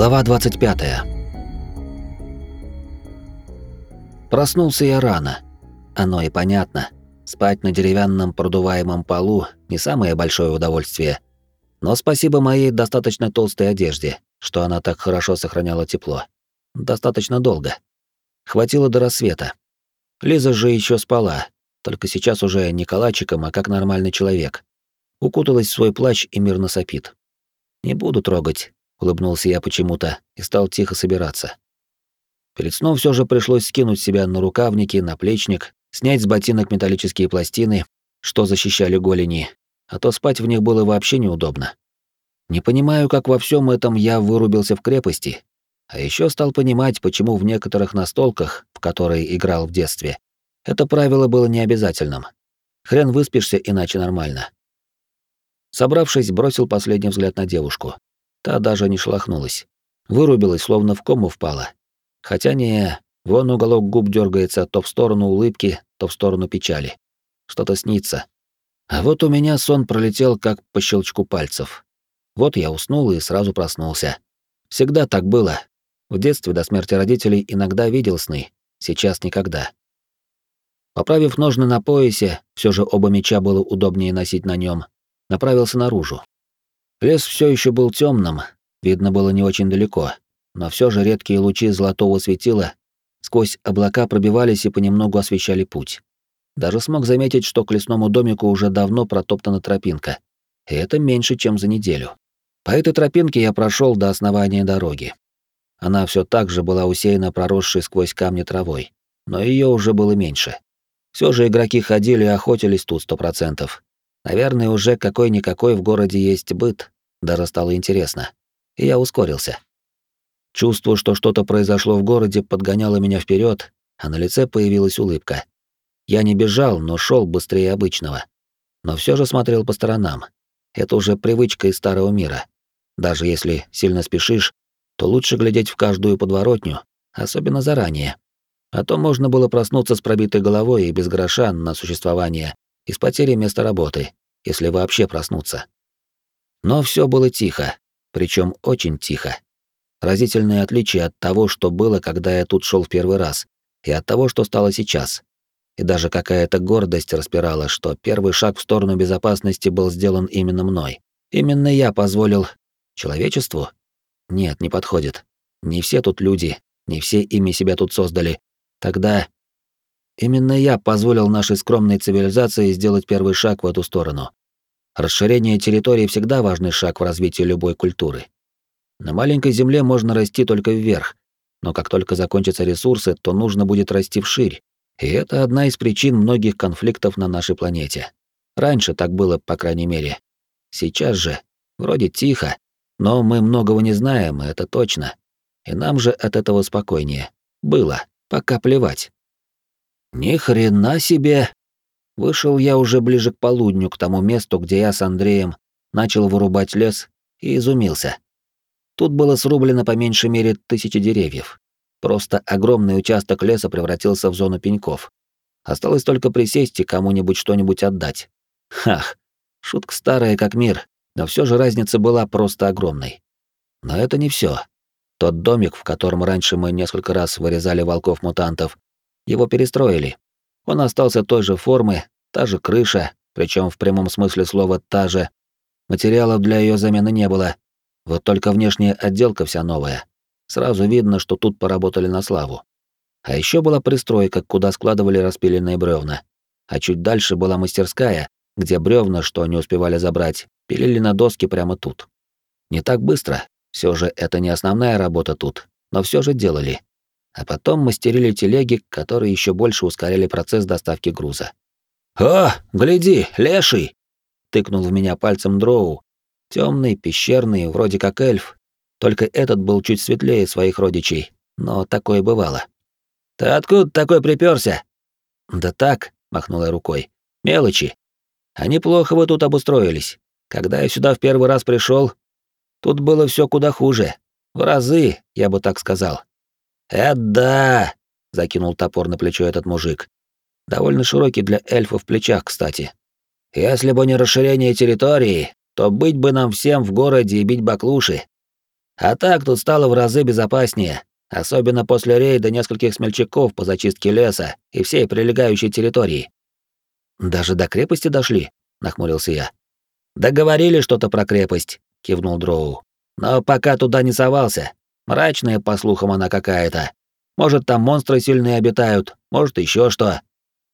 Глава 25. Проснулся я рано. Оно и понятно. Спать на деревянном продуваемом полу не самое большое удовольствие. Но спасибо моей достаточно толстой одежде, что она так хорошо сохраняла тепло. Достаточно долго. Хватило до рассвета. Лиза же еще спала, только сейчас уже не калачиком, а как нормальный человек. Укуталась в свой плащ и мирно сопит. Не буду трогать, улыбнулся я почему-то и стал тихо собираться. Перед сном все же пришлось скинуть себя на рукавники, на плечник, снять с ботинок металлические пластины, что защищали голени, а то спать в них было вообще неудобно. Не понимаю, как во всем этом я вырубился в крепости, а еще стал понимать, почему в некоторых настолках, в которые играл в детстве, это правило было необязательным. Хрен выспишься иначе нормально. Собравшись, бросил последний взгляд на девушку. Та даже не шелохнулась. Вырубилась, словно в кому впала. Хотя не, вон уголок губ дергается то в сторону улыбки, то в сторону печали. Что-то снится. А вот у меня сон пролетел как по щелчку пальцев. Вот я уснул и сразу проснулся. Всегда так было. В детстве до смерти родителей иногда видел сны, сейчас никогда. Поправив ножны на поясе, все же оба меча было удобнее носить на нем, направился наружу. Лес все еще был темным, видно было не очень далеко, но все же редкие лучи золотого светила сквозь облака пробивались и понемногу освещали путь. Даже смог заметить, что к лесному домику уже давно протоптана тропинка, и это меньше, чем за неделю. По этой тропинке я прошел до основания дороги. Она все так же была усеяна проросшей сквозь камни травой, но ее уже было меньше. Все же игроки ходили и охотились тут сто процентов, Наверное, уже какой-никакой в городе есть быт, даже стало интересно. И я ускорился. Чувство, что что-то произошло в городе, подгоняло меня вперед, а на лице появилась улыбка. Я не бежал, но шел быстрее обычного. Но все же смотрел по сторонам. Это уже привычка из старого мира. Даже если сильно спешишь, то лучше глядеть в каждую подворотню, особенно заранее. А то можно было проснуться с пробитой головой и без гроша на существование, и с потерей места работы, если вообще проснуться. Но все было тихо, причем очень тихо. Разительное отличие от того, что было, когда я тут шел в первый раз, и от того, что стало сейчас. И даже какая-то гордость распирала, что первый шаг в сторону безопасности был сделан именно мной. Именно я позволил человечеству? Нет, не подходит. Не все тут люди, не все ими себя тут создали. Тогда Именно я позволил нашей скромной цивилизации сделать первый шаг в эту сторону. Расширение территории всегда важный шаг в развитии любой культуры. На маленькой земле можно расти только вверх, но как только закончатся ресурсы, то нужно будет расти вширь. И это одна из причин многих конфликтов на нашей планете. Раньше так было, по крайней мере. Сейчас же, вроде тихо, но мы многого не знаем, это точно. И нам же от этого спокойнее. Было, пока плевать. Ни хрена себе! Вышел я уже ближе к полудню, к тому месту, где я с Андреем начал вырубать лес, и изумился. Тут было срублено по меньшей мере тысячи деревьев. Просто огромный участок леса превратился в зону пеньков. Осталось только присесть и кому-нибудь что-нибудь отдать. Хах, шутка старая как мир, но все же разница была просто огромной. Но это не все. Тот домик, в котором раньше мы несколько раз вырезали волков-мутантов, его перестроили. Он остался той же формы, та же крыша, причем в прямом смысле слова «та же». Материалов для ее замены не было. Вот только внешняя отделка вся новая. Сразу видно, что тут поработали на славу. А еще была пристройка, куда складывали распиленные бревна. А чуть дальше была мастерская, где бревна, что не успевали забрать, пилили на доски прямо тут. Не так быстро, все же это не основная работа тут, но все же делали а потом мастерили телеги, которые еще больше ускоряли процесс доставки груза. «О, гляди, леший!» — тыкнул в меня пальцем дроу. Темный, пещерный, вроде как эльф. Только этот был чуть светлее своих родичей, но такое бывало. «Ты откуда такой приперся? «Да так», — махнул я рукой. «Мелочи. А неплохо вы тут обустроились. Когда я сюда в первый раз пришел, тут было все куда хуже. В разы, я бы так сказал. «Это да!» — закинул топор на плечо этот мужик. Довольно широкий для эльфа в плечах, кстати. «Если бы не расширение территории, то быть бы нам всем в городе и бить баклуши. А так тут стало в разы безопаснее, особенно после рейда нескольких смельчаков по зачистке леса и всей прилегающей территории. Даже до крепости дошли, нахмурился я. Договорили что-то про крепость, кивнул Дроу. Но пока туда не совался. Мрачная, по слухам, она какая-то. Может, там монстры сильные обитают, может, еще что.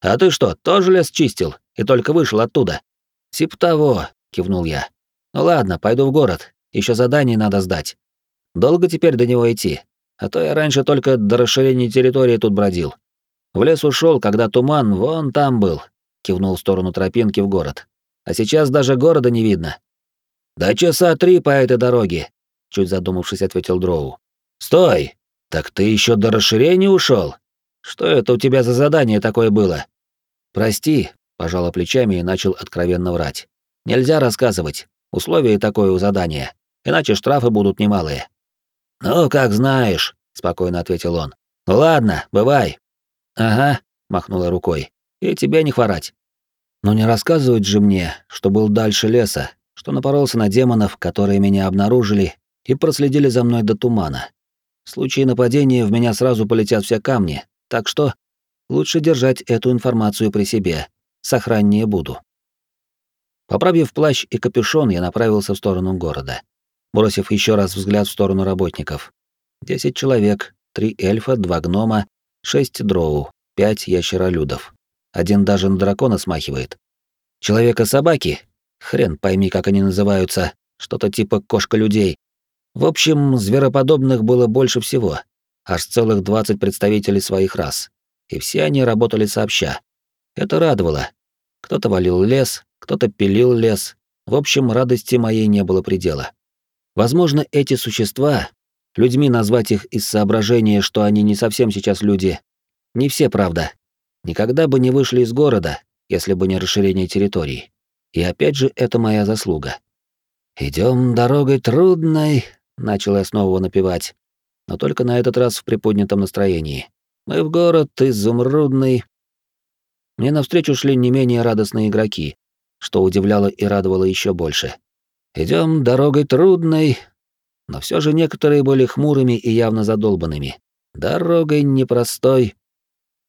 А ты что, тоже лес чистил и только вышел оттуда? Тип того, кивнул я. Ну ладно, пойду в город. Еще задание надо сдать. Долго теперь до него идти? А то я раньше только до расширения территории тут бродил. В лес ушел, когда туман вон там был, кивнул в сторону тропинки в город. А сейчас даже города не видно. Да часа три по этой дороге, чуть задумавшись, ответил Дроу. Стой! Так ты еще до расширения ушел? Что это у тебя за задание такое было? Прости, пожала плечами и начал откровенно врать. Нельзя рассказывать. Условие такое у задания, иначе штрафы будут немалые. «Ну, как знаешь», — спокойно ответил он. «Ну ладно, бывай». «Ага», — махнула рукой. «И тебе не хворать». Но не рассказывать же мне, что был дальше леса, что напоролся на демонов, которые меня обнаружили и проследили за мной до тумана. В случае нападения в меня сразу полетят все камни, так что лучше держать эту информацию при себе, сохраннее буду. Поправив плащ и капюшон, я направился в сторону города, бросив еще раз взгляд в сторону работников. Десять человек, три эльфа, два гнома, шесть дроу, пять ящеролюдов. Один даже на дракона смахивает. Человека-собаки? Хрен пойми, как они называются. Что-то типа кошка-людей. В общем, звероподобных было больше всего. Аж целых 20 представителей своих рас. И все они работали сообща. Это радовало. Кто-то валил лес, кто-то пилил лес. В общем, радости моей не было предела. Возможно, эти существа, людьми назвать их из соображения, что они не совсем сейчас люди, не все, правда, никогда бы не вышли из города, если бы не расширение территорий. И опять же, это моя заслуга. Идем дорогой трудной», — начал я снова напевать, но только на этот раз в приподнятом настроении. «Мы в город изумрудный». Мне навстречу шли не менее радостные игроки, что удивляло и радовало еще больше. Идем дорогой трудной, но все же некоторые были хмурыми и явно задолбанными. Дорогой непростой.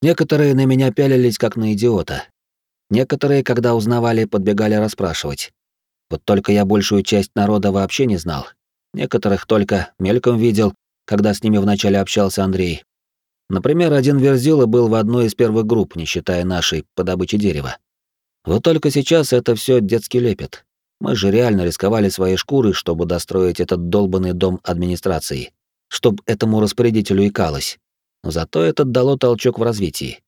Некоторые на меня пялились как на идиота. Некоторые, когда узнавали, подбегали расспрашивать. Вот только я большую часть народа вообще не знал. Некоторых только мельком видел, когда с ними вначале общался Андрей. Например, один Верзила был в одной из первых групп, не считая нашей, по добыче дерева. Вот только сейчас это все детский лепет. Мы же реально рисковали своей шкурой, чтобы достроить этот долбанный дом администрации, чтобы этому распорядителю икалось. Но зато это дало толчок в развитии.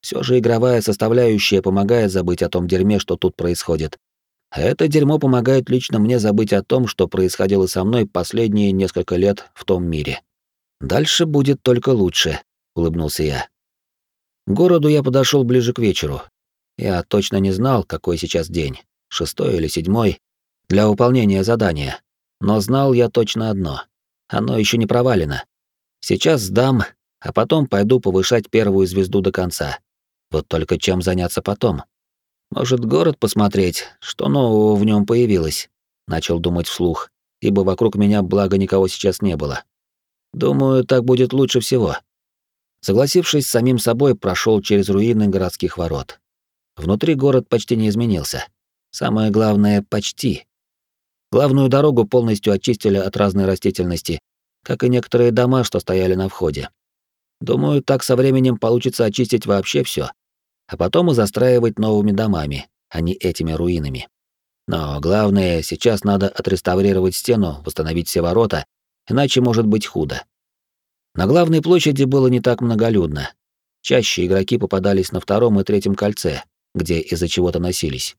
Все же игровая составляющая помогает забыть о том дерьме, что тут происходит. Это дерьмо помогает лично мне забыть о том, что происходило со мной последние несколько лет в том мире. Дальше будет только лучше, улыбнулся я. К городу я подошел ближе к вечеру, я точно не знал, какой сейчас день, шестой или седьмой, для выполнения задания. Но знал я точно одно. Оно еще не провалено. Сейчас сдам, а потом пойду повышать первую звезду до конца. Вот только чем заняться потом? Может, город посмотреть, что нового в нем появилось? Начал думать вслух, ибо вокруг меня благо никого сейчас не было. Думаю, так будет лучше всего. Согласившись с самим собой, прошел через руины городских ворот. Внутри город почти не изменился. Самое главное — почти. Главную дорогу полностью очистили от разной растительности, как и некоторые дома, что стояли на входе. Думаю, так со временем получится очистить вообще все, а потом и застраивать новыми домами, а не этими руинами. Но главное, сейчас надо отреставрировать стену, восстановить все ворота, иначе может быть худо. На главной площади было не так многолюдно. Чаще игроки попадались на втором и третьем кольце, где из-за чего-то носились.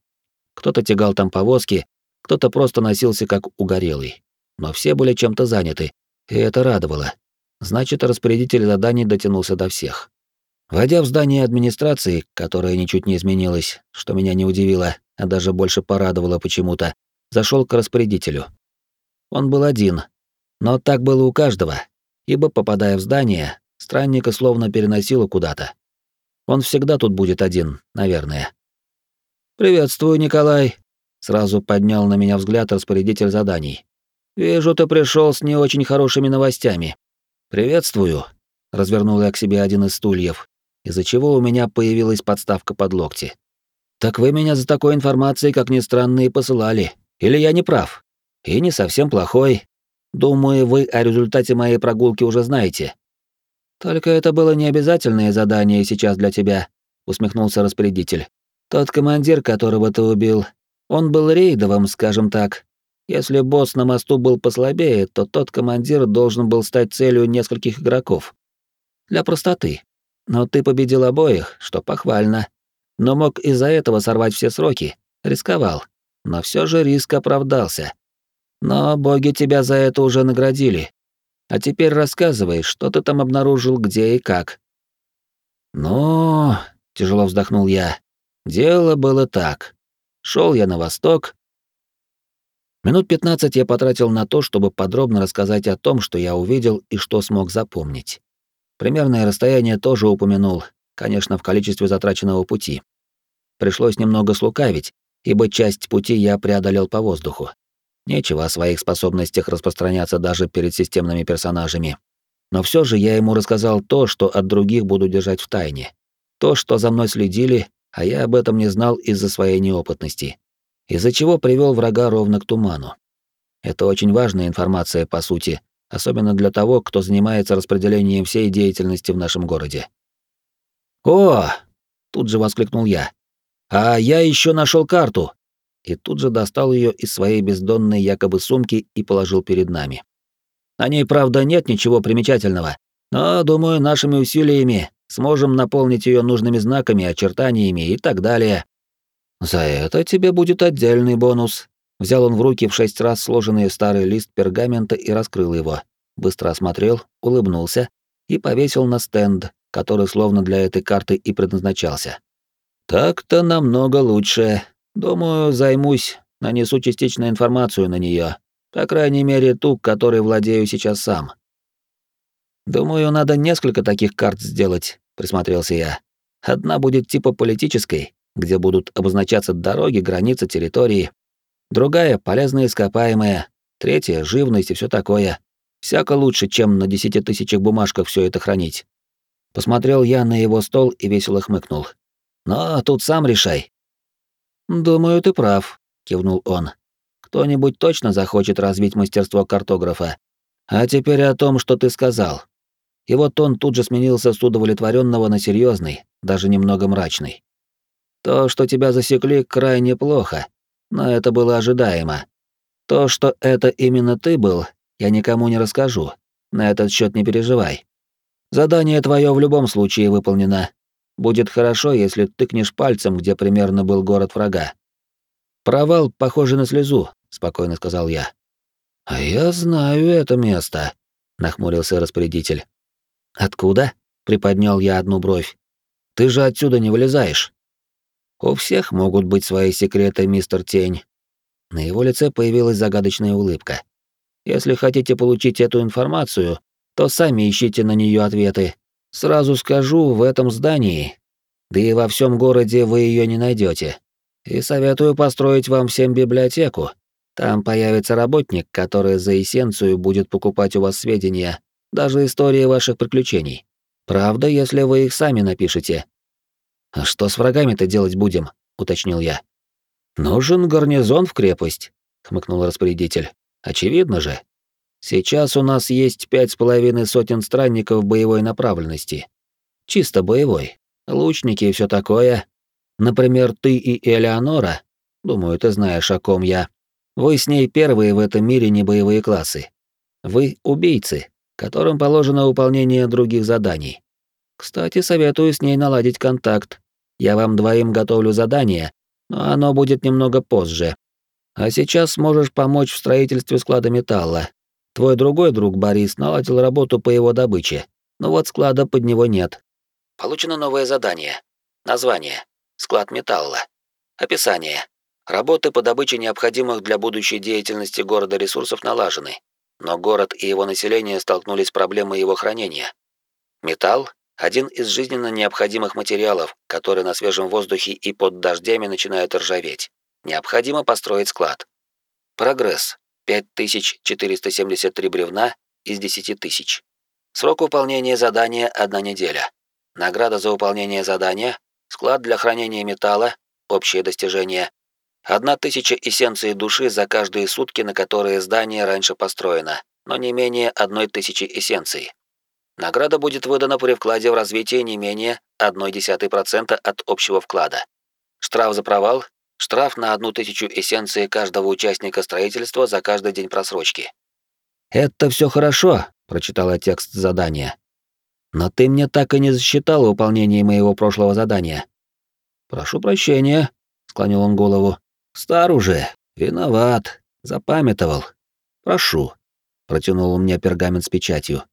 Кто-то тягал там повозки, кто-то просто носился как угорелый. Но все были чем-то заняты, и это радовало. Значит, распорядитель заданий дотянулся до всех. Войдя в здание администрации, которое ничуть не изменилось, что меня не удивило, а даже больше порадовало почему-то, зашел к распорядителю. Он был один, но так было у каждого, ибо, попадая в здание, странника словно переносило куда-то. Он всегда тут будет один, наверное. «Приветствую, Николай», — сразу поднял на меня взгляд распорядитель заданий. Вижу, ты пришел с не очень хорошими новостями. Приветствую. Развернул я к себе один из стульев, из-за чего у меня появилась подставка под локти. Так вы меня за такой информацией, как ни странно, и посылали. Или я не прав? И не совсем плохой. Думаю, вы о результате моей прогулки уже знаете. Только это было не обязательное задание сейчас для тебя, усмехнулся распорядитель. Тот командир, которого ты убил, он был рейдовым, скажем так, если босс на мосту был послабее, то тот командир должен был стать целью нескольких игроков. Для простоты. Но ты победил обоих, что похвально. Но мог из-за этого сорвать все сроки, рисковал. Но все же риск оправдался. Но боги тебя за это уже наградили. А теперь рассказывай, что ты там обнаружил, где и как. Ну, тяжело вздохнул я. Дело было так. Шел я на восток, Минут 15 я потратил на то, чтобы подробно рассказать о том, что я увидел и что смог запомнить. Примерное расстояние тоже упомянул, конечно, в количестве затраченного пути. Пришлось немного слукавить, ибо часть пути я преодолел по воздуху. Нечего о своих способностях распространяться даже перед системными персонажами. Но все же я ему рассказал то, что от других буду держать в тайне. То, что за мной следили, а я об этом не знал из-за своей неопытности из-за чего привел врага ровно к туману. Это очень важная информация, по сути, особенно для того, кто занимается распределением всей деятельности в нашем городе. «О!» — тут же воскликнул я. «А я еще нашел карту!» И тут же достал ее из своей бездонной якобы сумки и положил перед нами. На ней, правда, нет ничего примечательного, но, думаю, нашими усилиями сможем наполнить ее нужными знаками, очертаниями и так далее. «За это тебе будет отдельный бонус». Взял он в руки в шесть раз сложенный старый лист пергамента и раскрыл его. Быстро осмотрел, улыбнулся и повесил на стенд, который словно для этой карты и предназначался. «Так-то намного лучше. Думаю, займусь, нанесу частичную информацию на нее, по крайней мере, ту, которой владею сейчас сам». «Думаю, надо несколько таких карт сделать», — присмотрелся я. «Одна будет типа политической, где будут обозначаться дороги, границы территории. Другая — полезные ископаемые. Третья — живность и все такое. Всяко лучше, чем на десяти тысячах бумажках все это хранить. Посмотрел я на его стол и весело хмыкнул. «Но тут сам решай». «Думаю, ты прав», — кивнул он. «Кто-нибудь точно захочет развить мастерство картографа. А теперь о том, что ты сказал». И вот он тут же сменился с удовлетворенного на серьезный, даже немного мрачный. То, что тебя засекли, крайне плохо, но это было ожидаемо. То, что это именно ты был, я никому не расскажу. На этот счет не переживай. Задание твое в любом случае выполнено. Будет хорошо, если тыкнешь пальцем, где примерно был город врага. Провал похожий на слезу, спокойно сказал я. А я знаю это место, нахмурился распорядитель. Откуда? приподнял я одну бровь. Ты же отсюда не вылезаешь. У всех могут быть свои секреты, мистер Тень. На его лице появилась загадочная улыбка. Если хотите получить эту информацию, то сами ищите на нее ответы. Сразу скажу, в этом здании, да и во всем городе вы ее не найдете. И советую построить вам всем библиотеку. Там появится работник, который за эссенцию будет покупать у вас сведения, даже истории ваших приключений. Правда, если вы их сами напишете, «А что с врагами-то делать будем?» — уточнил я. «Нужен гарнизон в крепость», — хмыкнул распорядитель. «Очевидно же. Сейчас у нас есть пять с половиной сотен странников боевой направленности. Чисто боевой. Лучники и все такое. Например, ты и Элеонора, думаю, ты знаешь, о ком я. Вы с ней первые в этом мире не боевые классы. Вы убийцы, которым положено выполнение других заданий. Кстати, советую с ней наладить контакт, я вам двоим готовлю задание, но оно будет немного позже. А сейчас сможешь помочь в строительстве склада металла. Твой другой друг Борис наладил работу по его добыче. Но вот склада под него нет. Получено новое задание. Название. Склад металла. Описание. Работы по добыче необходимых для будущей деятельности города ресурсов налажены, но город и его население столкнулись с проблемой его хранения. Металл один из жизненно необходимых материалов, который на свежем воздухе и под дождями начинает ржаветь. Необходимо построить склад. Прогресс. 5473 бревна из 10 тысяч. Срок выполнения задания – одна неделя. Награда за выполнение задания – склад для хранения металла, общее достижение – Одна тысяча эссенций души за каждые сутки, на которые здание раньше построено, но не менее одной тысячи эссенций. Награда будет выдана при вкладе в развитие не менее 0,1% от общего вклада. Штраф за провал – штраф на одну тысячу эссенций каждого участника строительства за каждый день просрочки. «Это все хорошо», — прочитала текст задания. «Но ты мне так и не засчитал выполнение моего прошлого задания». «Прошу прощения», — склонил он голову. Стар уже, виноват, запамятовал. Прошу. Протянул он мне пергамент с печатью.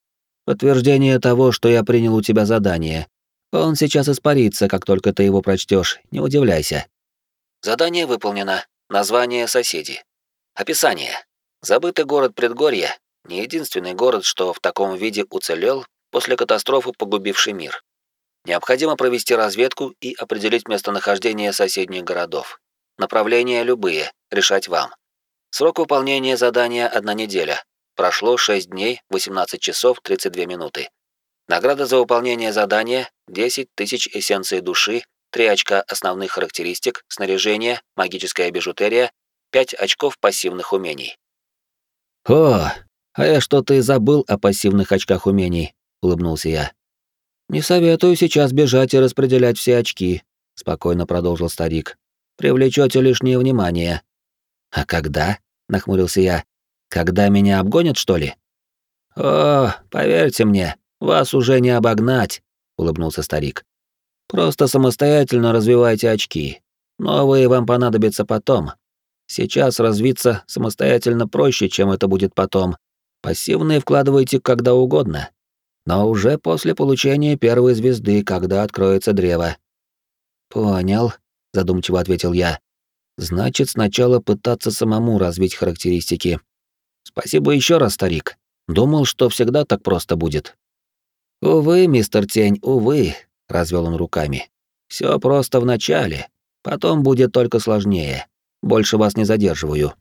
Подтверждение того, что я принял у тебя задание. Он сейчас испарится, как только ты его прочтешь. Не удивляйся. Задание выполнено. Название соседи. Описание. Забытый город Предгорья не единственный город, что в таком виде уцелел после катастрофы, погубившей мир. Необходимо провести разведку и определить местонахождение соседних городов. Направления любые, решать вам. Срок выполнения задания – одна неделя. Прошло 6 дней, 18 часов 32 минуты. Награда за выполнение задания – 10 тысяч эссенций души, 3 очка основных характеристик, снаряжение, магическая бижутерия, 5 очков пассивных умений. «О, а я что-то и забыл о пассивных очках умений», — улыбнулся я. «Не советую сейчас бежать и распределять все очки», — спокойно продолжил старик привлечете лишнее внимание. А когда? нахмурился я. Когда меня обгонят, что ли? О, поверьте мне, вас уже не обогнать, улыбнулся старик. Просто самостоятельно развивайте очки. Новые вам понадобятся потом. Сейчас развиться самостоятельно проще, чем это будет потом. Пассивные вкладывайте когда угодно. Но уже после получения первой звезды, когда откроется древо. Понял, задумчиво ответил я. Значит, сначала пытаться самому развить характеристики. Спасибо еще раз, старик. Думал, что всегда так просто будет. Увы, мистер Тень, увы, развел он руками. Все просто в начале, потом будет только сложнее. Больше вас не задерживаю.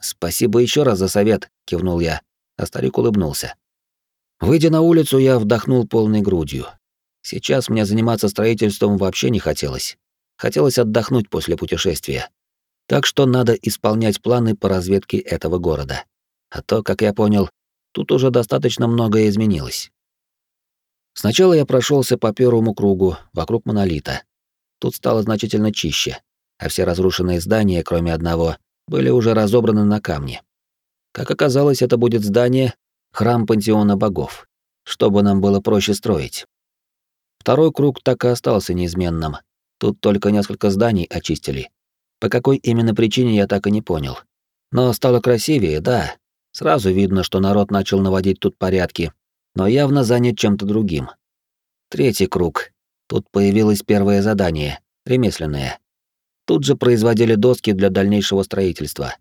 Спасибо еще раз за совет, кивнул я, а старик улыбнулся. Выйдя на улицу, я вдохнул полной грудью. Сейчас мне заниматься строительством вообще не хотелось. Хотелось отдохнуть после путешествия. Так что надо исполнять планы по разведке этого города. А то, как я понял, тут уже достаточно многое изменилось. Сначала я прошелся по первому кругу, вокруг монолита. Тут стало значительно чище, а все разрушенные здания, кроме одного, были уже разобраны на камни. Как оказалось, это будет здание — храм пантеона богов, чтобы нам было проще строить. Второй круг так и остался неизменным, Тут только несколько зданий очистили. По какой именно причине я так и не понял. Но стало красивее, да. Сразу видно, что народ начал наводить тут порядки, но явно занят чем-то другим. Третий круг. Тут появилось первое задание, ремесленное. Тут же производили доски для дальнейшего строительства.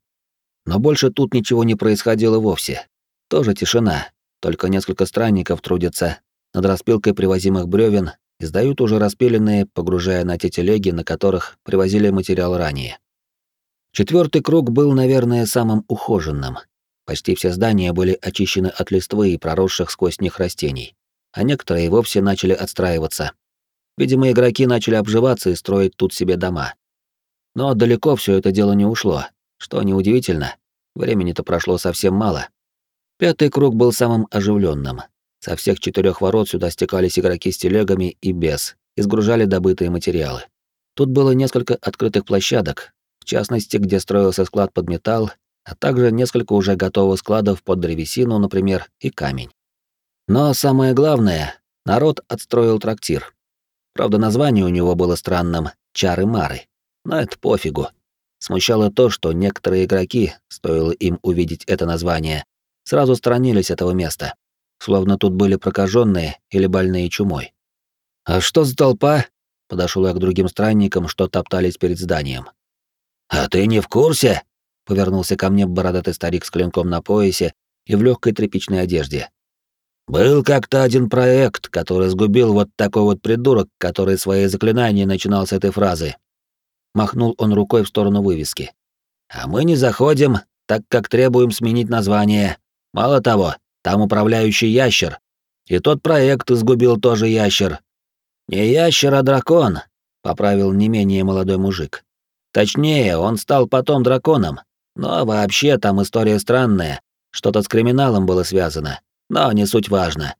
Но больше тут ничего не происходило вовсе. Тоже тишина, только несколько странников трудятся над распилкой привозимых бревен и сдают уже распиленные, погружая на те телеги, на которых привозили материал ранее. Четвертый круг был, наверное, самым ухоженным. Почти все здания были очищены от листвы и проросших сквозь них растений, а некоторые вовсе начали отстраиваться. Видимо, игроки начали обживаться и строить тут себе дома. Но далеко все это дело не ушло, что неудивительно, времени-то прошло совсем мало. Пятый круг был самым оживленным. Со всех четырех ворот сюда стекались игроки с телегами и без, и сгружали добытые материалы. Тут было несколько открытых площадок, в частности, где строился склад под металл, а также несколько уже готовых складов под древесину, например, и камень. Но самое главное, народ отстроил трактир. Правда, название у него было странным — «Чары-мары». Но это пофигу. Смущало то, что некоторые игроки, стоило им увидеть это название, сразу сторонились этого места словно тут были прокаженные или больные чумой. «А что за толпа?» — подошел я к другим странникам, что топтались перед зданием. «А ты не в курсе?» — повернулся ко мне бородатый старик с клинком на поясе и в легкой тряпичной одежде. «Был как-то один проект, который сгубил вот такой вот придурок, который свои заклинания начинал с этой фразы». Махнул он рукой в сторону вывески. «А мы не заходим, так как требуем сменить название. Мало того, там управляющий ящер. И тот проект изгубил тоже ящер. Не ящер, а дракон, поправил не менее молодой мужик. Точнее, он стал потом драконом. Но вообще там история странная. Что-то с криминалом было связано. Но не суть важно.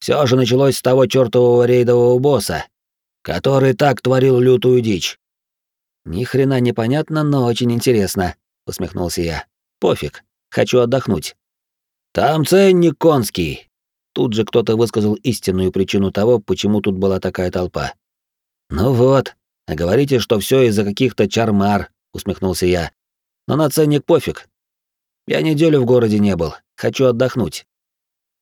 Все же началось с того чертового рейдового босса, который так творил лютую дичь. Ни хрена непонятно, но очень интересно, усмехнулся я. Пофиг, хочу отдохнуть. Там ценник конский. Тут же кто-то высказал истинную причину того, почему тут была такая толпа. Ну вот, а говорите, что все из-за каких-то чармар, усмехнулся я. Но на ценник пофиг. Я неделю в городе не был, хочу отдохнуть.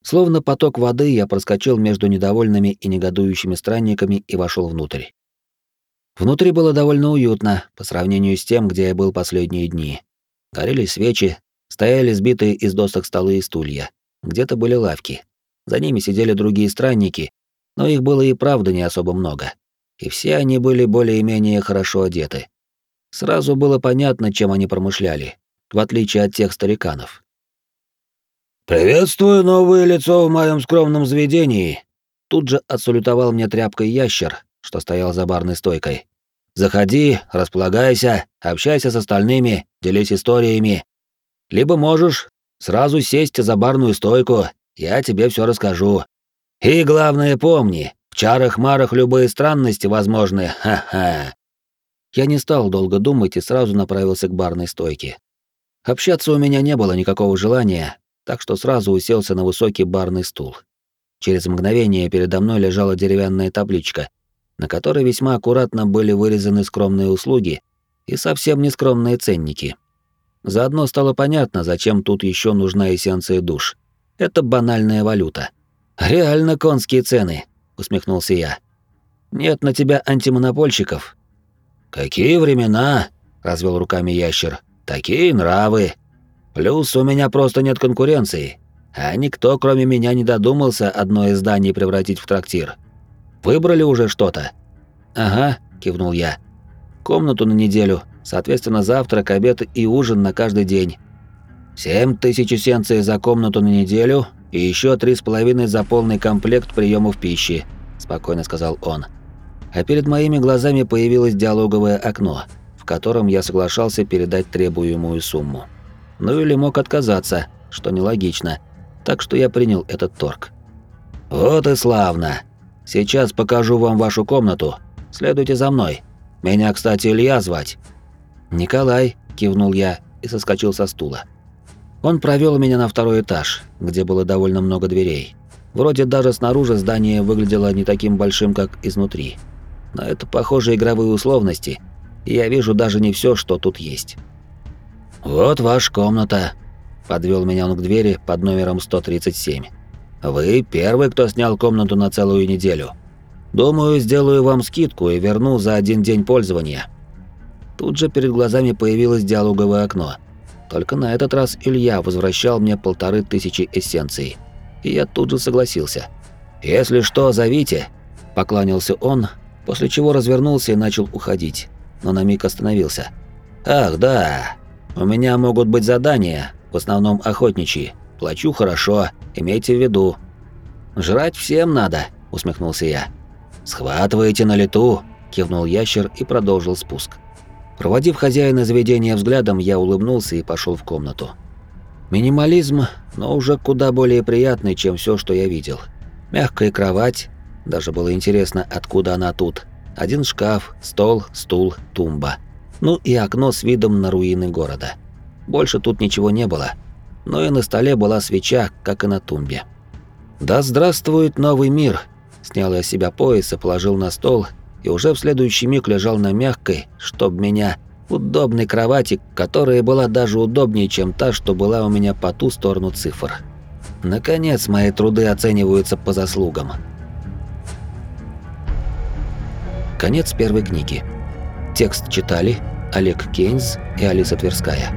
Словно поток воды, я проскочил между недовольными и негодующими странниками и вошел внутрь. Внутри было довольно уютно по сравнению с тем, где я был последние дни. Горели свечи, стояли сбитые из досок столы и стулья. Где-то были лавки. За ними сидели другие странники, но их было и правда не особо много. И все они были более-менее хорошо одеты. Сразу было понятно, чем они промышляли, в отличие от тех стариканов. «Приветствую новое лицо в моем скромном заведении!» Тут же отсалютовал мне тряпкой ящер, что стоял за барной стойкой. «Заходи, располагайся, общайся с остальными, делись историями. Либо можешь сразу сесть за барную стойку, я тебе все расскажу. И главное помни, в чарах-марах любые странности возможны, ха-ха!» Я не стал долго думать и сразу направился к барной стойке. Общаться у меня не было никакого желания, так что сразу уселся на высокий барный стул. Через мгновение передо мной лежала деревянная табличка, на которой весьма аккуратно были вырезаны скромные услуги и совсем не скромные ценники. Заодно стало понятно, зачем тут еще нужна эссенция душ. Это банальная валюта. «Реально конские цены», — усмехнулся я. «Нет на тебя антимонопольщиков». «Какие времена?» — развел руками ящер. «Такие нравы. Плюс у меня просто нет конкуренции, а никто, кроме меня, не додумался одно из зданий превратить в трактир. Выбрали уже что-то?» «Ага», — кивнул я. «Комнату на неделю, соответственно, завтрак, обед и ужин на каждый день». «Семь тысяч эссенций за комнату на неделю и еще три с половиной за полный комплект приемов пищи», — спокойно сказал он. А перед моими глазами появилось диалоговое окно, в котором я соглашался передать требуемую сумму. Ну или мог отказаться, что нелогично. Так что я принял этот торг. «Вот и славно. Сейчас покажу вам вашу комнату. Следуйте за мной. Меня, кстати, Илья звать». «Николай», — кивнул я и соскочил со стула. Он провел меня на второй этаж, где было довольно много дверей. Вроде даже снаружи здание выглядело не таким большим, как изнутри. Но это, похоже, игровые условности, и я вижу даже не все, что тут есть. «Вот ваша комната», — подвел меня он к двери под номером 137. «Вы первый, кто снял комнату на целую неделю. Думаю, сделаю вам скидку и верну за один день пользования». Тут же перед глазами появилось диалоговое окно. Только на этот раз Илья возвращал мне полторы тысячи эссенций. И я тут же согласился. «Если что, зовите», — поклонился он, после чего развернулся и начал уходить, но на миг остановился. «Ах, да, у меня могут быть задания, в основном охотничьи. Плачу хорошо, имейте в виду. Жрать всем надо, усмехнулся я. Схватываете на лету, кивнул ящер и продолжил спуск. Проводив хозяина заведения взглядом, я улыбнулся и пошел в комнату. Минимализм, но уже куда более приятный, чем все, что я видел. Мягкая кровать, даже было интересно, откуда она тут. Один шкаф, стол, стул, тумба ну и окно с видом на руины города. Больше тут ничего не было, но и на столе была свеча, как и на тумбе. «Да здравствует новый мир!» Снял я себя пояс и положил на стол, и уже в следующий миг лежал на мягкой, чтоб меня, удобной кровати, которая была даже удобнее, чем та, что была у меня по ту сторону цифр. Наконец мои труды оцениваются по заслугам. Конец первой книги. Текст читали Олег Кейнс и Алиса Тверская.